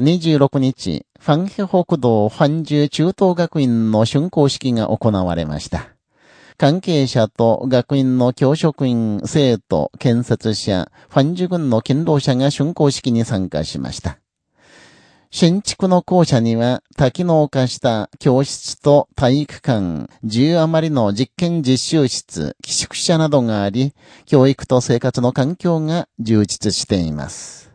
26日、ファンヘ北道ファンジュ中等学院の竣工式が行われました。関係者と学院の教職員、生徒、建設者、ファンジュ軍の勤労者が竣工式に参加しました。新築の校舎には多機能化した教室と体育館、10余りの実験実習室、寄宿舎などがあり、教育と生活の環境が充実しています。